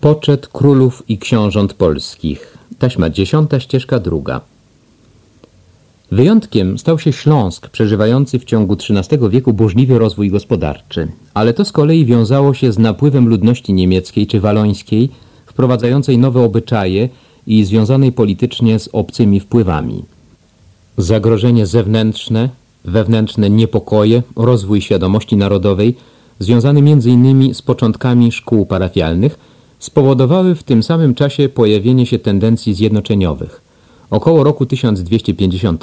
Poczet królów i książąt polskich. Taśma dziesiąta, ścieżka druga. Wyjątkiem stał się Śląsk, przeżywający w ciągu XIII wieku burzliwy rozwój gospodarczy. Ale to z kolei wiązało się z napływem ludności niemieckiej czy walońskiej, wprowadzającej nowe obyczaje i związanej politycznie z obcymi wpływami. Zagrożenie zewnętrzne, wewnętrzne niepokoje, rozwój świadomości narodowej, związany m.in. z początkami szkół parafialnych – spowodowały w tym samym czasie pojawienie się tendencji zjednoczeniowych. Około roku 1250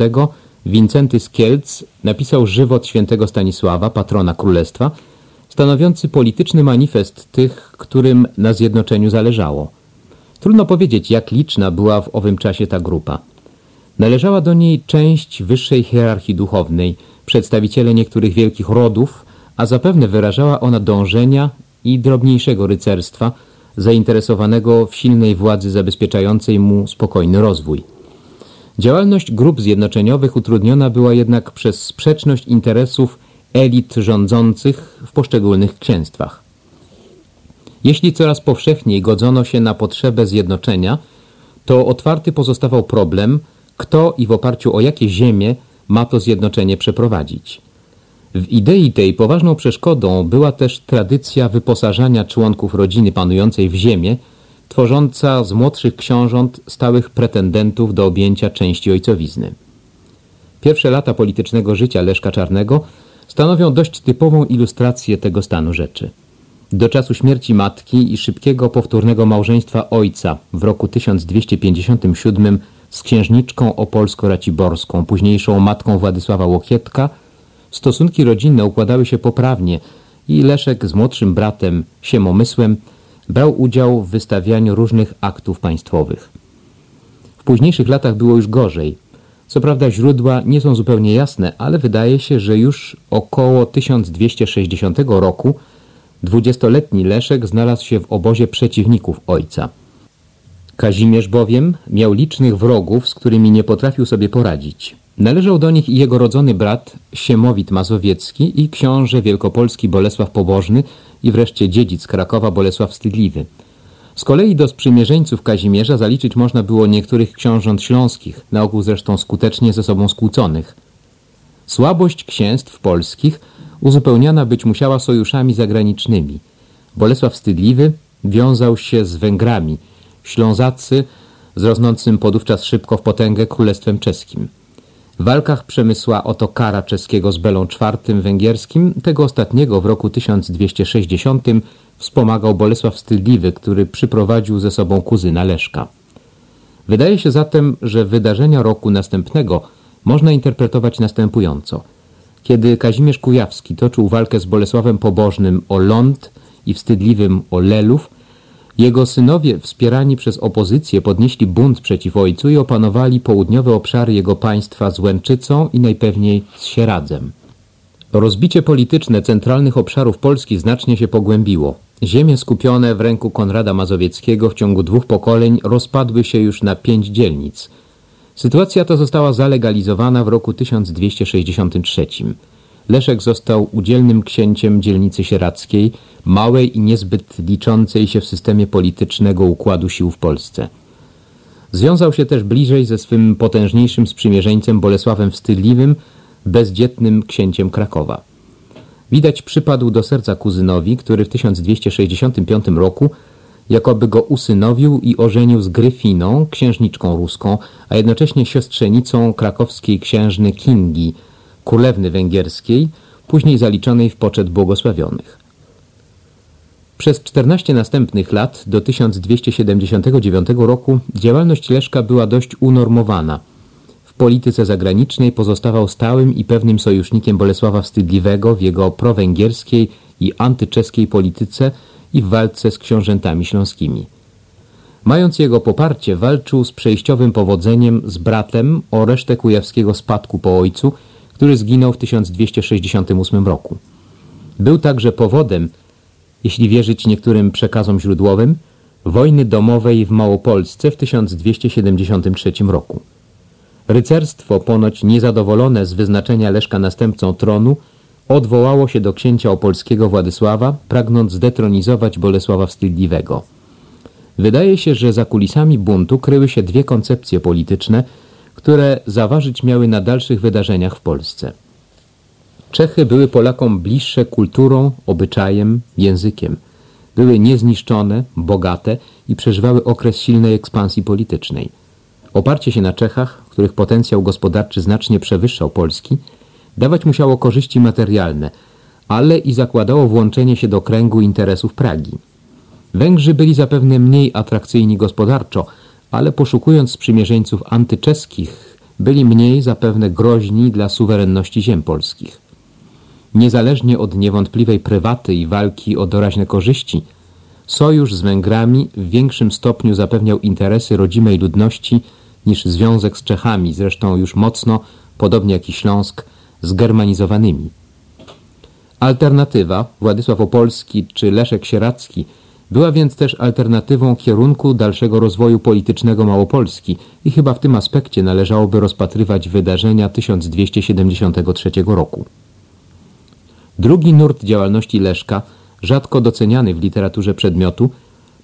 Wincenty z Kielc napisał żywot świętego Stanisława, patrona królestwa, stanowiący polityczny manifest tych, którym na zjednoczeniu zależało. Trudno powiedzieć, jak liczna była w owym czasie ta grupa. Należała do niej część wyższej hierarchii duchownej, przedstawiciele niektórych wielkich rodów, a zapewne wyrażała ona dążenia i drobniejszego rycerstwa, zainteresowanego w silnej władzy zabezpieczającej mu spokojny rozwój. Działalność grup zjednoczeniowych utrudniona była jednak przez sprzeczność interesów elit rządzących w poszczególnych księstwach. Jeśli coraz powszechniej godzono się na potrzebę zjednoczenia, to otwarty pozostawał problem, kto i w oparciu o jakie ziemie ma to zjednoczenie przeprowadzić. W idei tej poważną przeszkodą była też tradycja wyposażania członków rodziny panującej w ziemię, tworząca z młodszych książąt stałych pretendentów do objęcia części ojcowizny. Pierwsze lata politycznego życia Leszka Czarnego stanowią dość typową ilustrację tego stanu rzeczy. Do czasu śmierci matki i szybkiego powtórnego małżeństwa ojca w roku 1257 z księżniczką opolsko-raciborską, późniejszą matką Władysława Łokietka, Stosunki rodzinne układały się poprawnie i Leszek z młodszym bratem, Siemomysłem, brał udział w wystawianiu różnych aktów państwowych. W późniejszych latach było już gorzej. Co prawda źródła nie są zupełnie jasne, ale wydaje się, że już około 1260 roku dwudziestoletni Leszek znalazł się w obozie przeciwników ojca. Kazimierz bowiem miał licznych wrogów, z którymi nie potrafił sobie poradzić. Należał do nich jego rodzony brat Siemowit Mazowiecki i książę wielkopolski Bolesław Pobożny i wreszcie dziedzic Krakowa Bolesław Wstydliwy. Z kolei do sprzymierzeńców Kazimierza zaliczyć można było niektórych książąt śląskich, na ogół zresztą skutecznie ze sobą skłóconych. Słabość księstw polskich uzupełniana być musiała sojuszami zagranicznymi. Bolesław Wstydliwy wiązał się z Węgrami, Ślązacy z rosnącym podówczas szybko w potęgę królestwem czeskim. W walkach Przemysła Otokara czeskiego z Belą IV węgierskim, tego ostatniego w roku 1260 wspomagał Bolesław Wstydliwy, który przyprowadził ze sobą kuzyna Leszka. Wydaje się zatem, że wydarzenia roku następnego można interpretować następująco. Kiedy Kazimierz Kujawski toczył walkę z Bolesławem Pobożnym o Ląd i Wstydliwym o Lelów, jego synowie, wspierani przez opozycję, podnieśli bunt przeciw ojcu i opanowali południowe obszary jego państwa z Łęczycą i najpewniej z Sieradzem. Rozbicie polityczne centralnych obszarów Polski znacznie się pogłębiło. Ziemie skupione w ręku Konrada Mazowieckiego w ciągu dwóch pokoleń rozpadły się już na pięć dzielnic. Sytuacja ta została zalegalizowana w roku 1263. Leszek został udzielnym księciem dzielnicy sieradzkiej, małej i niezbyt liczącej się w systemie politycznego układu sił w Polsce. Związał się też bliżej ze swym potężniejszym sprzymierzeńcem Bolesławem Wstydliwym, bezdzietnym księciem Krakowa. Widać przypadł do serca kuzynowi, który w 1265 roku jakoby go usynowił i ożenił z Gryfiną, księżniczką ruską, a jednocześnie siostrzenicą krakowskiej księżny Kingi, królewny węgierskiej, później zaliczonej w poczet błogosławionych. Przez 14 następnych lat, do 1279 roku, działalność Leszka była dość unormowana. W polityce zagranicznej pozostawał stałym i pewnym sojusznikiem Bolesława Wstydliwego w jego prowęgierskiej i antyczeskiej polityce i w walce z książętami śląskimi. Mając jego poparcie, walczył z przejściowym powodzeniem z bratem o resztę kujawskiego spadku po ojcu, który zginął w 1268 roku. Był także powodem, jeśli wierzyć niektórym przekazom źródłowym, wojny domowej w Małopolsce w 1273 roku. Rycerstwo, ponoć niezadowolone z wyznaczenia Leszka następcą tronu, odwołało się do księcia opolskiego Władysława, pragnąc zdetronizować Bolesława Wstydliwego. Wydaje się, że za kulisami buntu kryły się dwie koncepcje polityczne, które zaważyć miały na dalszych wydarzeniach w Polsce. Czechy były Polakom bliższe kulturą, obyczajem, językiem. Były niezniszczone, bogate i przeżywały okres silnej ekspansji politycznej. Oparcie się na Czechach, których potencjał gospodarczy znacznie przewyższał Polski, dawać musiało korzyści materialne, ale i zakładało włączenie się do kręgu interesów Pragi. Węgrzy byli zapewne mniej atrakcyjni gospodarczo, ale poszukując sprzymierzeńców antyczeskich, byli mniej zapewne groźni dla suwerenności ziem polskich. Niezależnie od niewątpliwej prywaty i walki o doraźne korzyści, sojusz z Węgrami w większym stopniu zapewniał interesy rodzimej ludności niż związek z Czechami, zresztą już mocno, podobnie jak i Śląsk, zgermanizowanymi. Alternatywa, Władysław Opolski czy Leszek Sieracki, była więc też alternatywą kierunku dalszego rozwoju politycznego Małopolski i chyba w tym aspekcie należałoby rozpatrywać wydarzenia 1273 roku. Drugi nurt działalności Leszka, rzadko doceniany w literaturze przedmiotu,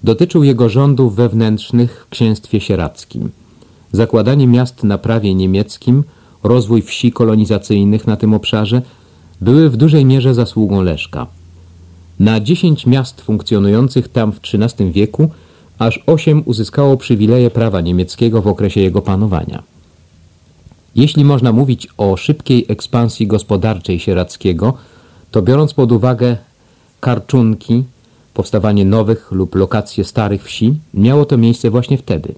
dotyczył jego rządów wewnętrznych w księstwie sieradzkim. Zakładanie miast na prawie niemieckim, rozwój wsi kolonizacyjnych na tym obszarze były w dużej mierze zasługą Leszka. Na dziesięć miast funkcjonujących tam w XIII wieku aż osiem uzyskało przywileje prawa niemieckiego w okresie jego panowania. Jeśli można mówić o szybkiej ekspansji gospodarczej Sieradzkiego, to biorąc pod uwagę karczunki, powstawanie nowych lub lokacje starych wsi, miało to miejsce właśnie wtedy.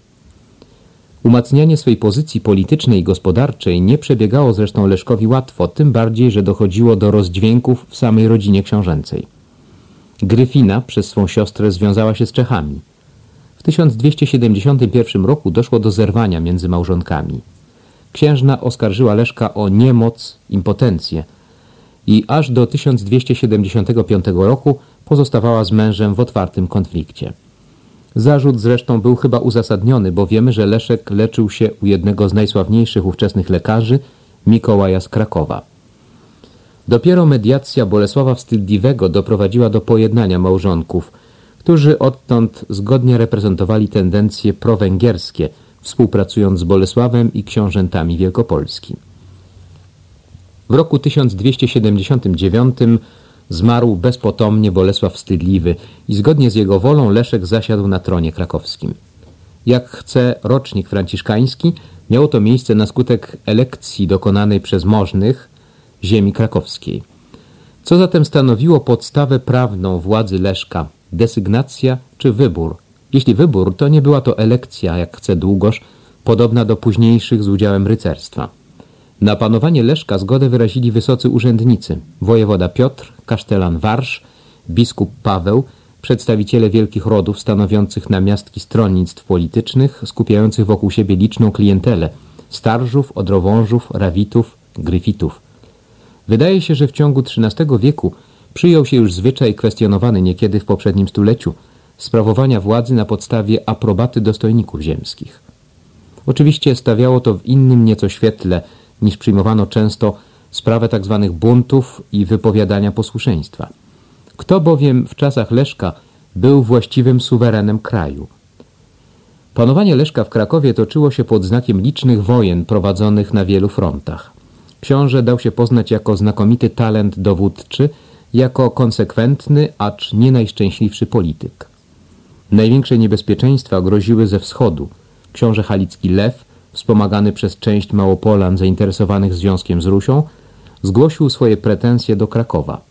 Umacnianie swej pozycji politycznej i gospodarczej nie przebiegało zresztą Leszkowi łatwo, tym bardziej, że dochodziło do rozdźwięków w samej rodzinie książęcej. Gryfina przez swą siostrę związała się z Czechami. W 1271 roku doszło do zerwania między małżonkami. Księżna oskarżyła Leszka o niemoc, impotencję i aż do 1275 roku pozostawała z mężem w otwartym konflikcie. Zarzut zresztą był chyba uzasadniony, bo wiemy, że Leszek leczył się u jednego z najsławniejszych ówczesnych lekarzy, Mikołaja z Krakowa. Dopiero mediacja Bolesława Wstydliwego doprowadziła do pojednania małżonków, którzy odtąd zgodnie reprezentowali tendencje prowęgierskie, współpracując z Bolesławem i książętami Wielkopolski. W roku 1279 zmarł bezpotomnie Bolesław Wstydliwy i zgodnie z jego wolą Leszek zasiadł na tronie krakowskim. Jak chce rocznik franciszkański, miało to miejsce na skutek elekcji dokonanej przez możnych ziemi krakowskiej. Co zatem stanowiło podstawę prawną władzy Leszka? Desygnacja czy wybór? Jeśli wybór, to nie była to elekcja, jak chce Długosz, podobna do późniejszych z udziałem rycerstwa. Na panowanie Leszka zgodę wyrazili wysocy urzędnicy, wojewoda Piotr, kasztelan Warsz, biskup Paweł, przedstawiciele wielkich rodów stanowiących namiastki stronnictw politycznych, skupiających wokół siebie liczną klientelę, starżów, odrowążów, rawitów, gryfitów. Wydaje się, że w ciągu XIII wieku przyjął się już zwyczaj kwestionowany niekiedy w poprzednim stuleciu sprawowania władzy na podstawie aprobaty dostojników ziemskich. Oczywiście stawiało to w innym nieco świetle niż przyjmowano często sprawę tzw. Tak buntów i wypowiadania posłuszeństwa. Kto bowiem w czasach Leszka był właściwym suwerenem kraju? Panowanie Leszka w Krakowie toczyło się pod znakiem licznych wojen prowadzonych na wielu frontach. Książę dał się poznać jako znakomity talent dowódczy, jako konsekwentny, acz nie najszczęśliwszy polityk. Największe niebezpieczeństwa groziły ze wschodu. Książę Halicki Lew, wspomagany przez część Małopolan zainteresowanych związkiem z Rusią, zgłosił swoje pretensje do Krakowa.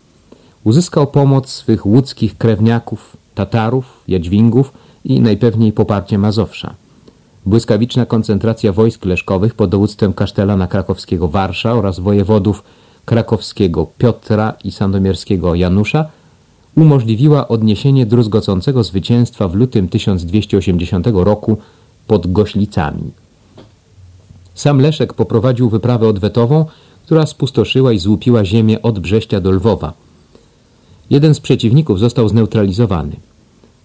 Uzyskał pomoc swych łódzkich krewniaków, Tatarów, Jadźwingów i najpewniej poparcie Mazowsza. Błyskawiczna koncentracja wojsk leszkowych pod dowództwem kasztelana krakowskiego Warsza oraz wojewodów krakowskiego Piotra i sandomierskiego Janusza umożliwiła odniesienie druzgocącego zwycięstwa w lutym 1280 roku pod Goślicami. Sam Leszek poprowadził wyprawę odwetową, która spustoszyła i złupiła ziemię od Brześcia do Lwowa. Jeden z przeciwników został zneutralizowany.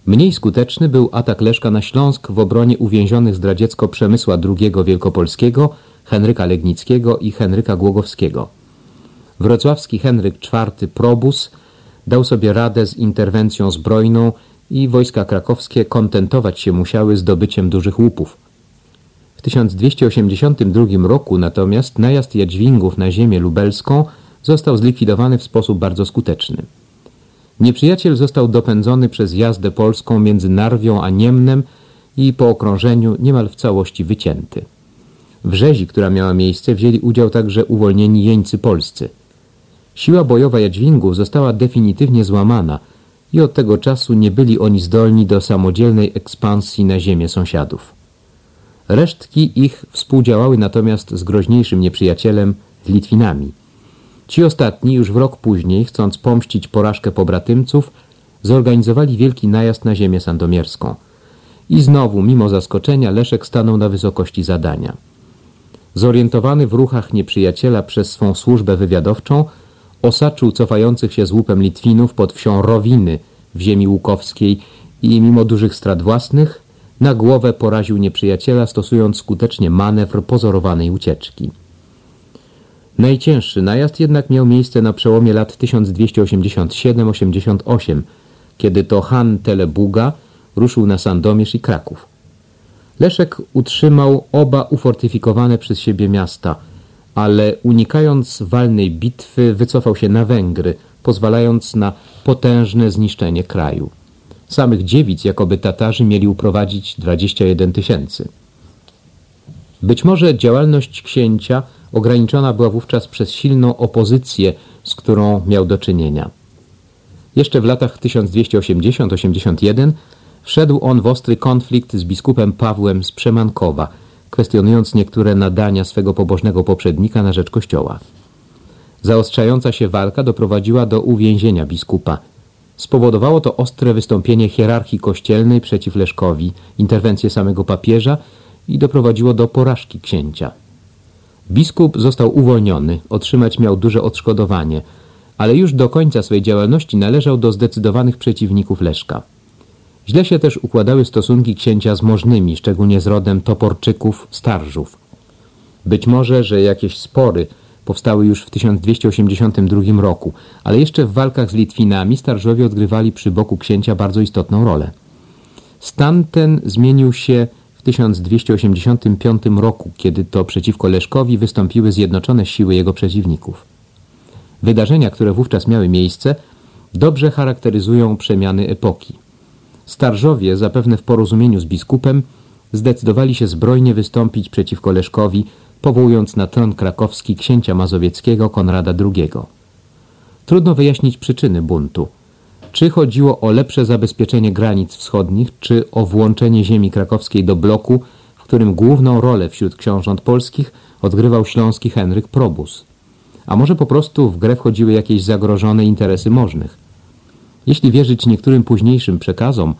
Mniej skuteczny był atak Leszka na Śląsk w obronie uwięzionych zdradziecko Przemysła II Wielkopolskiego, Henryka Legnickiego i Henryka Głogowskiego. Wrocławski Henryk IV Probus dał sobie radę z interwencją zbrojną i wojska krakowskie kontentować się musiały zdobyciem dużych łupów. W 1282 roku natomiast najazd Jadźwingów na ziemię lubelską został zlikwidowany w sposób bardzo skuteczny. Nieprzyjaciel został dopędzony przez jazdę polską między Narwią a Niemnem i po okrążeniu niemal w całości wycięty. W rzezi, która miała miejsce, wzięli udział także uwolnieni jeńcy polscy. Siła bojowa Jadźwingów została definitywnie złamana i od tego czasu nie byli oni zdolni do samodzielnej ekspansji na ziemię sąsiadów. Resztki ich współdziałały natomiast z groźniejszym nieprzyjacielem, Litwinami. Ci ostatni już w rok później, chcąc pomścić porażkę pobratymców, zorganizowali wielki najazd na ziemię sandomierską. I znowu, mimo zaskoczenia, Leszek stanął na wysokości zadania. Zorientowany w ruchach nieprzyjaciela przez swą służbę wywiadowczą, osaczył cofających się z łupem Litwinów pod wsią Rowiny w ziemi łukowskiej i mimo dużych strat własnych na głowę poraził nieprzyjaciela, stosując skutecznie manewr pozorowanej ucieczki. Najcięższy najazd jednak miał miejsce na przełomie lat 1287-88, kiedy to Han Telebuga ruszył na Sandomierz i Kraków. Leszek utrzymał oba ufortyfikowane przez siebie miasta, ale unikając walnej bitwy wycofał się na Węgry, pozwalając na potężne zniszczenie kraju. Samych dziewic jakoby Tatarzy mieli uprowadzić 21 tysięcy. Być może działalność księcia ograniczona była wówczas przez silną opozycję, z którą miał do czynienia. Jeszcze w latach 1280-81 wszedł on w ostry konflikt z biskupem Pawłem z Przemankowa, kwestionując niektóre nadania swego pobożnego poprzednika na rzecz kościoła. Zaostrzająca się walka doprowadziła do uwięzienia biskupa. Spowodowało to ostre wystąpienie hierarchii kościelnej przeciw Leszkowi, interwencję samego papieża i doprowadziło do porażki księcia. Biskup został uwolniony, otrzymać miał duże odszkodowanie, ale już do końca swej działalności należał do zdecydowanych przeciwników Leszka. Źle się też układały stosunki księcia z możnymi, szczególnie z rodem Toporczyków, Starżów. Być może, że jakieś spory powstały już w 1282 roku, ale jeszcze w walkach z Litwinami Starżowie odgrywali przy boku księcia bardzo istotną rolę. Stan ten zmienił się w 1285 roku, kiedy to przeciwko Leszkowi wystąpiły zjednoczone siły jego przeciwników. Wydarzenia, które wówczas miały miejsce, dobrze charakteryzują przemiany epoki. Starżowie, zapewne w porozumieniu z biskupem, zdecydowali się zbrojnie wystąpić przeciwko Leszkowi, powołując na tron krakowski księcia mazowieckiego Konrada II. Trudno wyjaśnić przyczyny buntu – czy chodziło o lepsze zabezpieczenie granic wschodnich, czy o włączenie ziemi krakowskiej do bloku, w którym główną rolę wśród książąt polskich odgrywał śląski Henryk Probus? A może po prostu w grę wchodziły jakieś zagrożone interesy możnych? Jeśli wierzyć niektórym późniejszym przekazom,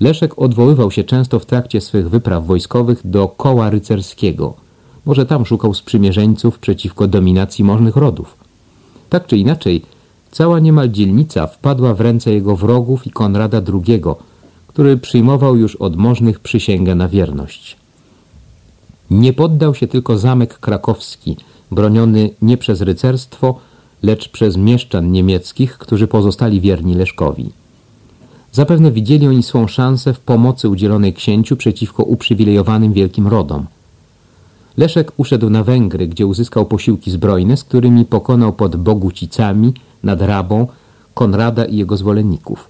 Leszek odwoływał się często w trakcie swych wypraw wojskowych do koła rycerskiego. Może tam szukał sprzymierzeńców przeciwko dominacji możnych rodów. Tak czy inaczej, Cała niemal dzielnica wpadła w ręce jego wrogów i Konrada II, który przyjmował już od możnych przysięgę na wierność. Nie poddał się tylko zamek krakowski, broniony nie przez rycerstwo, lecz przez mieszczan niemieckich, którzy pozostali wierni Leszkowi. Zapewne widzieli oni swą szansę w pomocy udzielonej księciu przeciwko uprzywilejowanym wielkim rodom. Leszek uszedł na Węgry, gdzie uzyskał posiłki zbrojne, z którymi pokonał pod Bogucicami nad Rabą Konrada i jego zwolenników.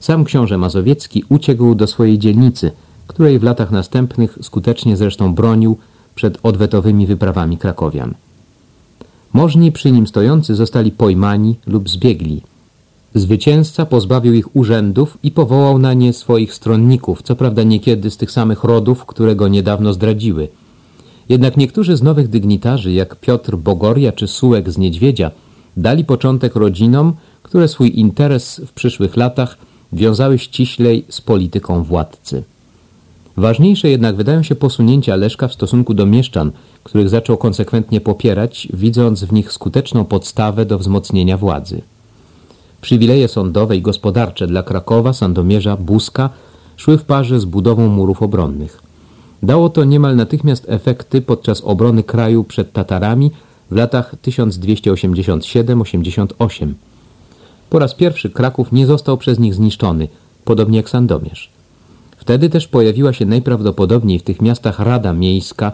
Sam książę Mazowiecki uciekł do swojej dzielnicy, której w latach następnych skutecznie zresztą bronił przed odwetowymi wyprawami krakowian. Możni przy nim stojący zostali pojmani lub zbiegli. Zwycięzca pozbawił ich urzędów i powołał na nie swoich stronników, co prawda niekiedy z tych samych rodów, które go niedawno zdradziły. Jednak niektórzy z nowych dygnitarzy, jak Piotr Bogoria czy Sułek z Niedźwiedzia, dali początek rodzinom, które swój interes w przyszłych latach wiązały ściślej z polityką władcy. Ważniejsze jednak wydają się posunięcia Leszka w stosunku do mieszczan, których zaczął konsekwentnie popierać, widząc w nich skuteczną podstawę do wzmocnienia władzy. Przywileje sądowe i gospodarcze dla Krakowa, Sandomierza, Buska szły w parze z budową murów obronnych. Dało to niemal natychmiast efekty podczas obrony kraju przed Tatarami w latach 1287-88. Po raz pierwszy Kraków nie został przez nich zniszczony, podobnie jak Sandomierz. Wtedy też pojawiła się najprawdopodobniej w tych miastach Rada Miejska,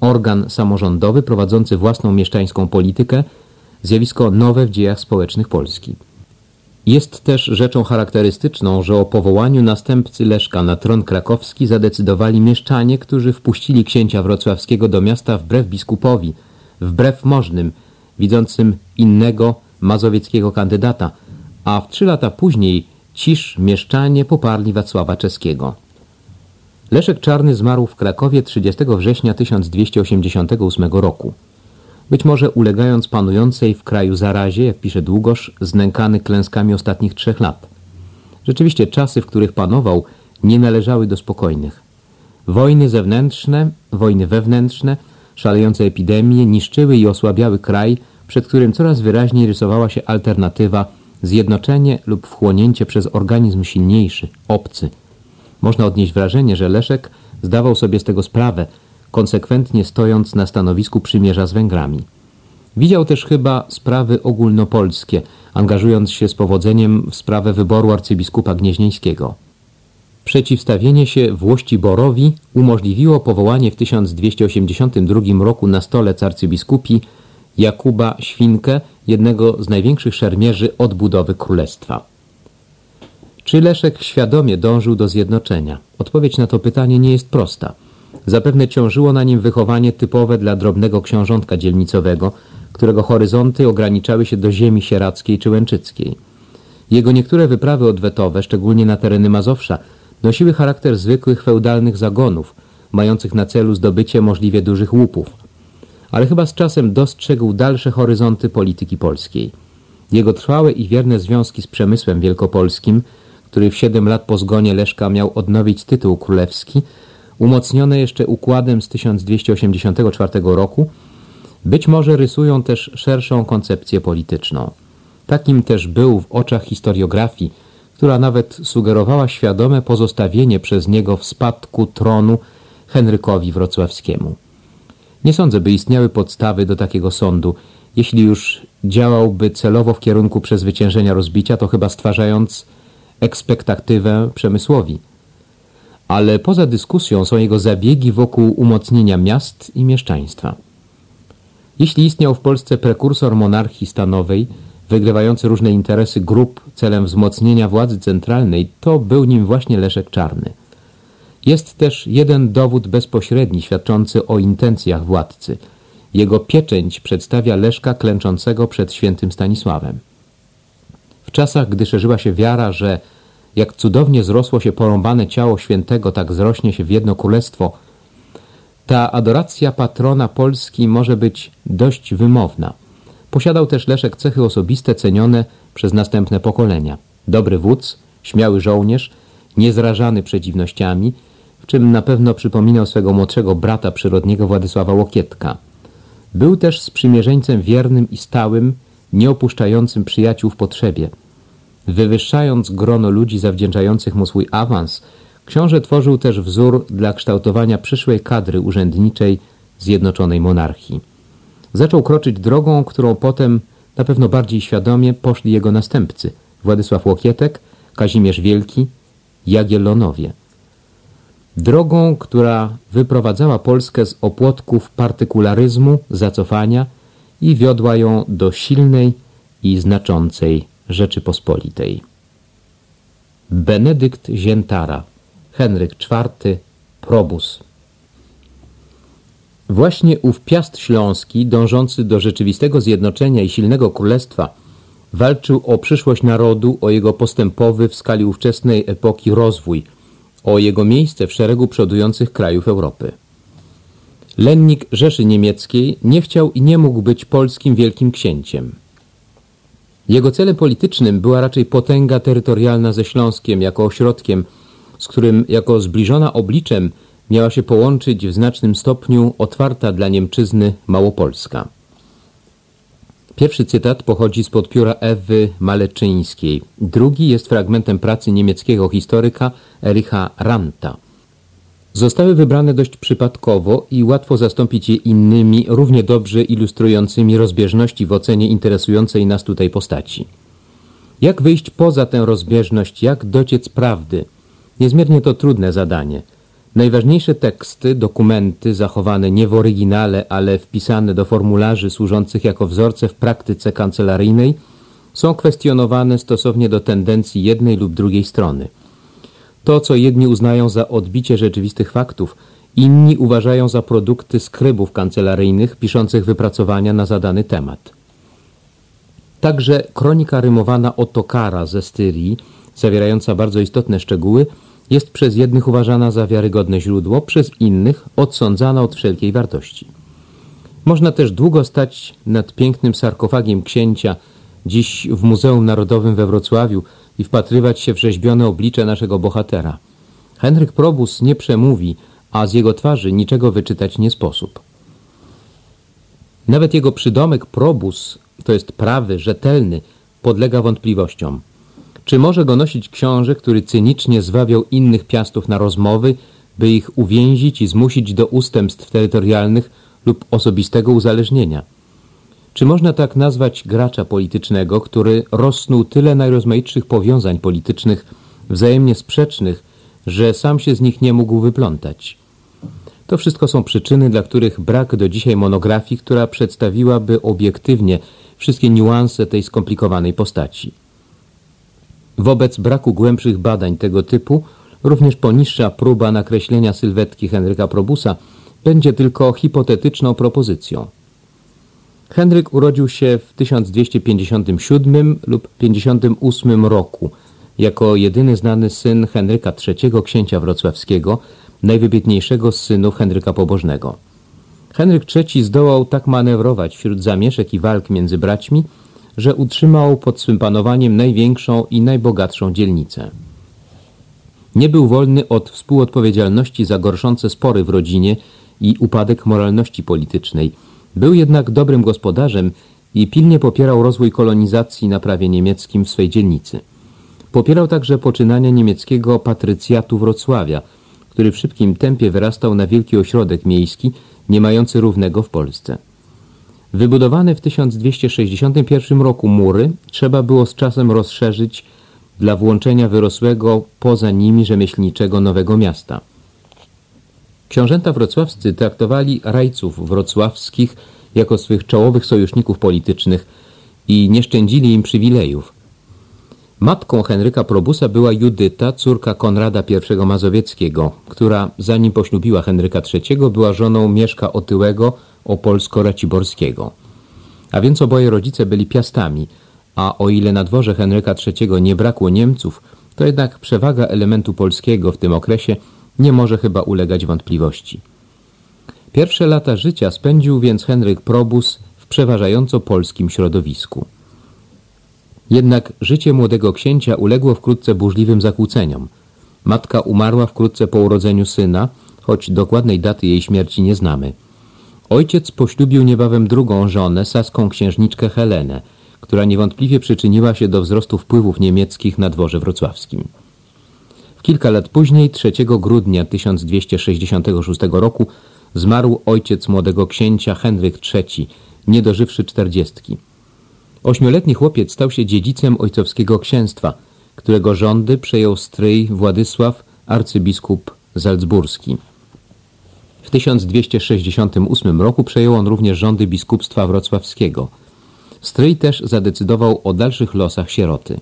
organ samorządowy prowadzący własną mieszczańską politykę, zjawisko nowe w dziejach społecznych Polski. Jest też rzeczą charakterystyczną, że o powołaniu następcy Leszka na tron krakowski zadecydowali mieszczanie, którzy wpuścili księcia wrocławskiego do miasta wbrew biskupowi, wbrew możnym, widzącym innego mazowieckiego kandydata, a w trzy lata później cisz mieszczanie poparli Wacława Czeskiego. Leszek Czarny zmarł w Krakowie 30 września 1288 roku. Być może ulegając panującej w kraju zarazie, jak pisze Długosz, znękany klęskami ostatnich trzech lat. Rzeczywiście czasy, w których panował, nie należały do spokojnych. Wojny zewnętrzne, wojny wewnętrzne, szalejące epidemie niszczyły i osłabiały kraj, przed którym coraz wyraźniej rysowała się alternatywa zjednoczenie lub wchłonięcie przez organizm silniejszy, obcy. Można odnieść wrażenie, że Leszek zdawał sobie z tego sprawę, konsekwentnie stojąc na stanowisku przymierza z Węgrami. Widział też chyba sprawy ogólnopolskie, angażując się z powodzeniem w sprawę wyboru arcybiskupa gnieźnieńskiego. Przeciwstawienie się Włości Borowi umożliwiło powołanie w 1282 roku na stolec arcybiskupi Jakuba Świnkę, jednego z największych szermierzy odbudowy królestwa. Czy Leszek świadomie dążył do zjednoczenia? Odpowiedź na to pytanie nie jest prosta. Zapewne ciążyło na nim wychowanie typowe dla drobnego książątka dzielnicowego, którego horyzonty ograniczały się do ziemi sierackiej czy łęczyckiej. Jego niektóre wyprawy odwetowe, szczególnie na tereny Mazowsza, nosiły charakter zwykłych feudalnych zagonów, mających na celu zdobycie możliwie dużych łupów. Ale chyba z czasem dostrzegł dalsze horyzonty polityki polskiej. Jego trwałe i wierne związki z przemysłem wielkopolskim, który w siedem lat po zgonie Leszka miał odnowić tytuł królewski, umocnione jeszcze układem z 1284 roku, być może rysują też szerszą koncepcję polityczną. Takim też był w oczach historiografii, która nawet sugerowała świadome pozostawienie przez niego w spadku tronu Henrykowi Wrocławskiemu. Nie sądzę, by istniały podstawy do takiego sądu. Jeśli już działałby celowo w kierunku przezwyciężenia rozbicia, to chyba stwarzając ekspektatywę przemysłowi – ale poza dyskusją są jego zabiegi wokół umocnienia miast i mieszczaństwa. Jeśli istniał w Polsce prekursor monarchii stanowej, wygrywający różne interesy grup celem wzmocnienia władzy centralnej, to był nim właśnie Leszek Czarny. Jest też jeden dowód bezpośredni świadczący o intencjach władcy. Jego pieczęć przedstawia Leszka klęczącego przed świętym Stanisławem. W czasach, gdy szerzyła się wiara, że jak cudownie zrosło się porąbane ciało świętego, tak zrośnie się w jedno królestwo. Ta adoracja patrona Polski może być dość wymowna. Posiadał też Leszek cechy osobiste cenione przez następne pokolenia. Dobry wódz, śmiały żołnierz, niezrażany przeciwnościami, w czym na pewno przypominał swego młodszego brata przyrodniego Władysława Łokietka. Był też sprzymierzeńcem wiernym i stałym, nieopuszczającym przyjaciół w potrzebie – Wywyższając grono ludzi zawdzięczających mu swój awans, książę tworzył też wzór dla kształtowania przyszłej kadry urzędniczej Zjednoczonej Monarchii. Zaczął kroczyć drogą, którą potem na pewno bardziej świadomie poszli jego następcy Władysław Łokietek, Kazimierz Wielki, Jagiellonowie. Drogą, która wyprowadzała Polskę z opłotków partykularyzmu, zacofania i wiodła ją do silnej i znaczącej Rzeczypospolitej. Benedykt Ziętara, Henryk IV, Probus. Właśnie ów Piast Śląski, dążący do rzeczywistego zjednoczenia i silnego królestwa, walczył o przyszłość narodu, o jego postępowy w skali ówczesnej epoki rozwój, o jego miejsce w szeregu przodujących krajów Europy. Lennik Rzeszy Niemieckiej nie chciał i nie mógł być polskim wielkim księciem. Jego celem politycznym była raczej potęga terytorialna ze Śląskiem jako ośrodkiem, z którym jako zbliżona obliczem miała się połączyć w znacznym stopniu otwarta dla Niemczyzny Małopolska. Pierwszy cytat pochodzi spod pióra Ewy Maleczyńskiej. Drugi jest fragmentem pracy niemieckiego historyka Ericha Ranta. Zostały wybrane dość przypadkowo i łatwo zastąpić je innymi, równie dobrze ilustrującymi rozbieżności w ocenie interesującej nas tutaj postaci. Jak wyjść poza tę rozbieżność, jak dociec prawdy? Niezmiernie to trudne zadanie. Najważniejsze teksty, dokumenty zachowane nie w oryginale, ale wpisane do formularzy służących jako wzorce w praktyce kancelaryjnej są kwestionowane stosownie do tendencji jednej lub drugiej strony. To, co jedni uznają za odbicie rzeczywistych faktów, inni uważają za produkty skrybów kancelaryjnych piszących wypracowania na zadany temat. Także kronika rymowana Otokara ze Styrii, zawierająca bardzo istotne szczegóły, jest przez jednych uważana za wiarygodne źródło, przez innych odsądzana od wszelkiej wartości. Można też długo stać nad pięknym sarkofagiem księcia, dziś w Muzeum Narodowym we Wrocławiu i wpatrywać się w rzeźbione oblicze naszego bohatera. Henryk Probus nie przemówi, a z jego twarzy niczego wyczytać nie sposób. Nawet jego przydomek Probus, to jest prawy, rzetelny, podlega wątpliwościom. Czy może go nosić książę, który cynicznie zwabiał innych piastów na rozmowy, by ich uwięzić i zmusić do ustępstw terytorialnych lub osobistego uzależnienia? Czy można tak nazwać gracza politycznego, który rosnął tyle najrozmaitszych powiązań politycznych, wzajemnie sprzecznych, że sam się z nich nie mógł wyplątać? To wszystko są przyczyny, dla których brak do dzisiaj monografii, która przedstawiłaby obiektywnie wszystkie niuanse tej skomplikowanej postaci. Wobec braku głębszych badań tego typu, również poniższa próba nakreślenia sylwetki Henryka Probusa będzie tylko hipotetyczną propozycją. Henryk urodził się w 1257 lub 58 roku jako jedyny znany syn Henryka III, księcia wrocławskiego, najwybitniejszego z synów Henryka Pobożnego. Henryk III zdołał tak manewrować wśród zamieszek i walk między braćmi, że utrzymał pod swym panowaniem największą i najbogatszą dzielnicę. Nie był wolny od współodpowiedzialności za gorszące spory w rodzinie i upadek moralności politycznej. Był jednak dobrym gospodarzem i pilnie popierał rozwój kolonizacji na prawie niemieckim w swej dzielnicy. Popierał także poczynania niemieckiego patrycjatu Wrocławia, który w szybkim tempie wyrastał na wielki ośrodek miejski, nie mający równego w Polsce. Wybudowane w 1261 roku mury trzeba było z czasem rozszerzyć dla włączenia wyrosłego poza nimi rzemieślniczego Nowego Miasta. Książęta wrocławscy traktowali rajców wrocławskich jako swych czołowych sojuszników politycznych i nie szczędzili im przywilejów. Matką Henryka Probusa była Judyta, córka Konrada I Mazowieckiego, która zanim poślubiła Henryka III była żoną Mieszka Otyłego Opolsko-Raciborskiego. A więc oboje rodzice byli piastami, a o ile na dworze Henryka III nie brakło Niemców, to jednak przewaga elementu polskiego w tym okresie nie może chyba ulegać wątpliwości. Pierwsze lata życia spędził więc Henryk Probus w przeważająco polskim środowisku. Jednak życie młodego księcia uległo wkrótce burzliwym zakłóceniom. Matka umarła wkrótce po urodzeniu syna, choć dokładnej daty jej śmierci nie znamy. Ojciec poślubił niebawem drugą żonę, saską księżniczkę Helenę, która niewątpliwie przyczyniła się do wzrostu wpływów niemieckich na dworze wrocławskim. Kilka lat później, 3 grudnia 1266 roku, zmarł ojciec młodego księcia Henryk III, nie dożywszy czterdziestki. Ośmioletni chłopiec stał się dziedzicem ojcowskiego księstwa, którego rządy przejął stryj Władysław, arcybiskup salzburski. W 1268 roku przejął on również rządy biskupstwa wrocławskiego. Stryj też zadecydował o dalszych losach sieroty.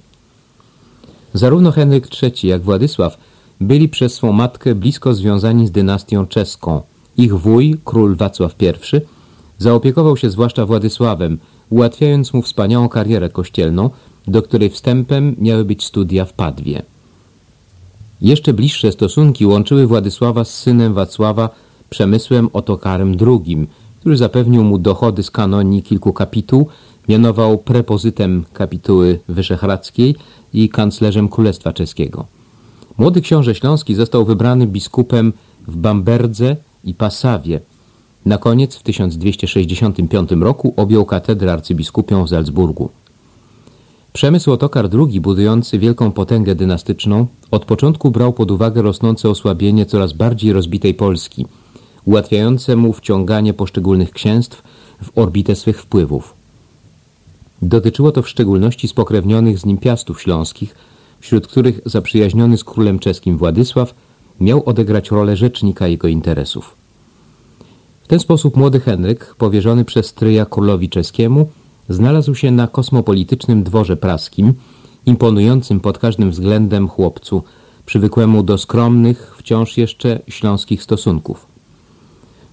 Zarówno Henryk III, jak Władysław byli przez swą matkę blisko związani z dynastią czeską. Ich wuj, król Wacław I, zaopiekował się zwłaszcza Władysławem, ułatwiając mu wspaniałą karierę kościelną, do której wstępem miały być studia w Padwie. Jeszcze bliższe stosunki łączyły Władysława z synem Wacława Przemysłem Otokarem II, który zapewnił mu dochody z kanonii kilku kapituł, mianował prepozytem kapituły wyszehradzkiej i kanclerzem Królestwa Czeskiego. Młody książę śląski został wybrany biskupem w Bamberdze i Passawie, na koniec w 1265 roku objął katedrę arcybiskupią w Salzburgu. Przemysł Otokar II, budujący wielką potęgę dynastyczną, od początku brał pod uwagę rosnące osłabienie coraz bardziej rozbitej Polski, ułatwiające mu wciąganie poszczególnych księstw w orbitę swych wpływów. Dotyczyło to w szczególności spokrewnionych z nim piastów śląskich, wśród których zaprzyjaźniony z królem czeskim Władysław miał odegrać rolę rzecznika jego interesów. W ten sposób młody Henryk, powierzony przez stryja królowi czeskiemu, znalazł się na kosmopolitycznym dworze praskim, imponującym pod każdym względem chłopcu, przywykłemu do skromnych, wciąż jeszcze śląskich stosunków.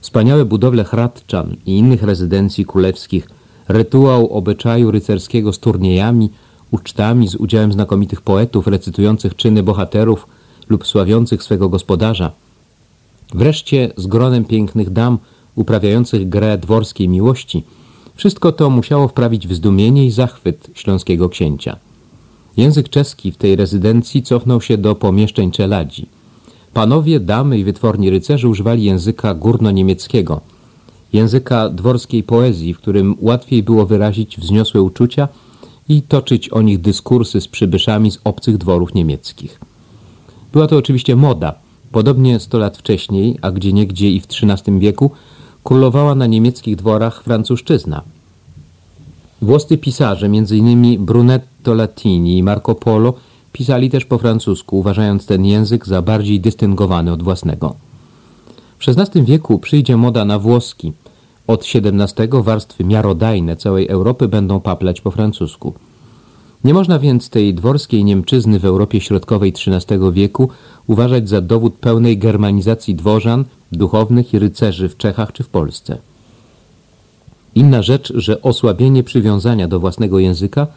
Wspaniałe budowle Hradczan i innych rezydencji królewskich, rytuał obyczaju rycerskiego z turniejami, ucztami z udziałem znakomitych poetów recytujących czyny bohaterów lub sławiących swego gospodarza. Wreszcie z gronem pięknych dam uprawiających grę dworskiej miłości. Wszystko to musiało wprawić w zdumienie i zachwyt śląskiego księcia. Język czeski w tej rezydencji cofnął się do pomieszczeń czeladzi. Panowie, damy i wytworni rycerze używali języka górno-niemieckiego, języka dworskiej poezji, w którym łatwiej było wyrazić wzniosłe uczucia i toczyć o nich dyskursy z przybyszami z obcych dworów niemieckich. Była to oczywiście moda. Podobnie sto lat wcześniej, a gdzie niegdzie i w XIII wieku, królowała na niemieckich dworach francuszczyzna. Włoscy pisarze, m.in. Brunetto Latini i Marco Polo, pisali też po francusku, uważając ten język za bardziej dystyngowany od własnego. W XVI wieku przyjdzie moda na włoski. Od XVII warstwy miarodajne całej Europy będą paplać po francusku. Nie można więc tej dworskiej Niemczyzny w Europie Środkowej XIII wieku uważać za dowód pełnej germanizacji dworzan, duchownych i rycerzy w Czechach czy w Polsce. Inna rzecz, że osłabienie przywiązania do własnego języka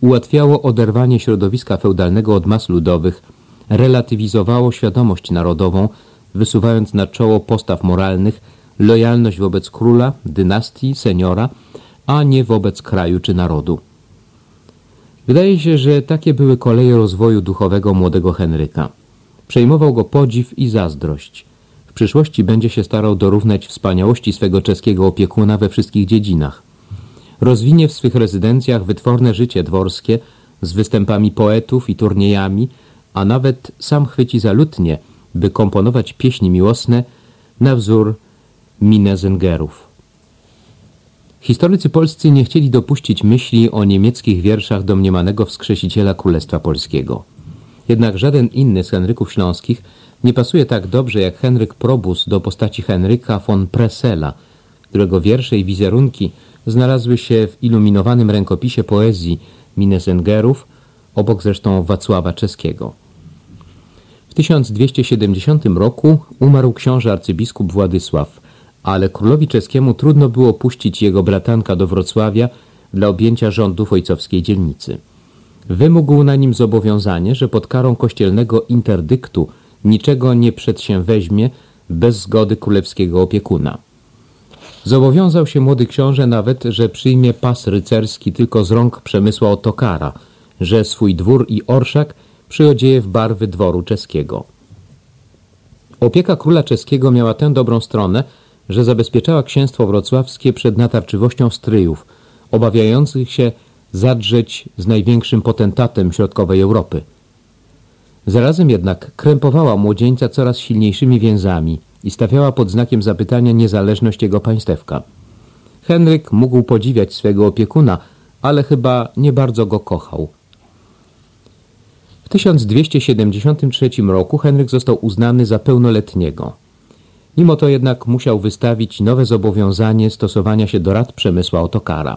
ułatwiało oderwanie środowiska feudalnego od mas ludowych, relatywizowało świadomość narodową, wysuwając na czoło postaw moralnych lojalność wobec króla, dynastii, seniora, a nie wobec kraju czy narodu. Wydaje się, że takie były koleje rozwoju duchowego młodego Henryka. Przejmował go podziw i zazdrość. W przyszłości będzie się starał dorównać wspaniałości swego czeskiego opiekuna we wszystkich dziedzinach. Rozwinie w swych rezydencjach wytworne życie dworskie z występami poetów i turniejami, a nawet sam chwyci za by komponować pieśni miłosne na wzór Minezengerów. Historycy polscy nie chcieli dopuścić myśli o niemieckich wierszach domniemanego wskrzesiciela Królestwa Polskiego. Jednak żaden inny z Henryków Śląskich nie pasuje tak dobrze jak Henryk Probus do postaci Henryka von Presela, którego wiersze i wizerunki znalazły się w iluminowanym rękopisie poezji Minesengerów, obok zresztą Wacława Czeskiego. W 1270 roku umarł książę arcybiskup Władysław, ale królowi czeskiemu trudno było puścić jego bratanka do Wrocławia dla objęcia rządów ojcowskiej dzielnicy. Wymógł na nim zobowiązanie, że pod karą kościelnego interdyktu niczego nie przedsięweźmie bez zgody królewskiego opiekuna. Zobowiązał się młody książę nawet, że przyjmie pas rycerski tylko z rąk Przemysła Otokara, że swój dwór i orszak przyodzieje w barwy dworu czeskiego. Opieka króla czeskiego miała tę dobrą stronę, że zabezpieczała księstwo wrocławskie przed natarczywością stryjów, obawiających się zadrzeć z największym potentatem środkowej Europy. Zarazem jednak krępowała młodzieńca coraz silniejszymi więzami i stawiała pod znakiem zapytania niezależność jego państewka. Henryk mógł podziwiać swego opiekuna, ale chyba nie bardzo go kochał. W 1273 roku Henryk został uznany za pełnoletniego. Mimo to jednak musiał wystawić nowe zobowiązanie stosowania się do rad Przemysła Otokara.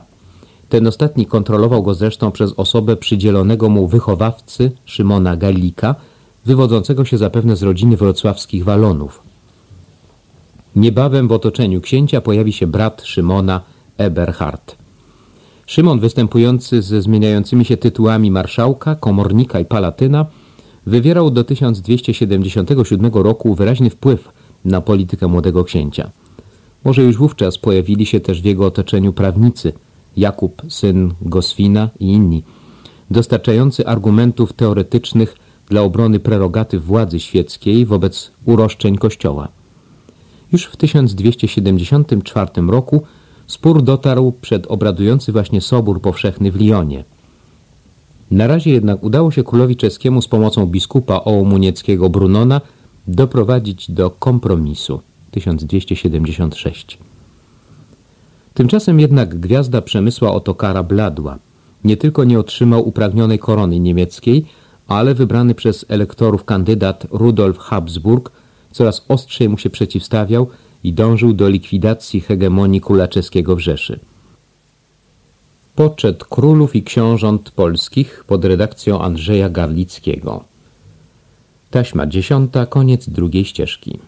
Ten ostatni kontrolował go zresztą przez osobę przydzielonego mu wychowawcy Szymona Galika, wywodzącego się zapewne z rodziny wrocławskich Walonów. Niebawem w otoczeniu księcia pojawi się brat Szymona, Eberhard. Szymon, występujący ze zmieniającymi się tytułami marszałka, komornika i palatyna, wywierał do 1277 roku wyraźny wpływ na politykę młodego księcia. Może już wówczas pojawili się też w jego otoczeniu prawnicy, Jakub, syn Goswina i inni, dostarczający argumentów teoretycznych dla obrony prerogatyw władzy świeckiej wobec uroszczeń Kościoła. Już w 1274 roku spór dotarł przed obradujący właśnie Sobór Powszechny w Lyonie. Na razie jednak udało się królowi czeskiemu z pomocą biskupa ołomunieckiego Brunona doprowadzić do kompromisu 1276. Tymczasem jednak gwiazda Przemysła Otokara bladła. nie tylko nie otrzymał upragnionej korony niemieckiej, ale wybrany przez elektorów kandydat Rudolf Habsburg coraz ostrzej mu się przeciwstawiał i dążył do likwidacji hegemonii króla czeskiego w Rzeszy. Poczet królów i książąt polskich pod redakcją Andrzeja Garlickiego. Taśma dziesiąta, koniec drugiej ścieżki.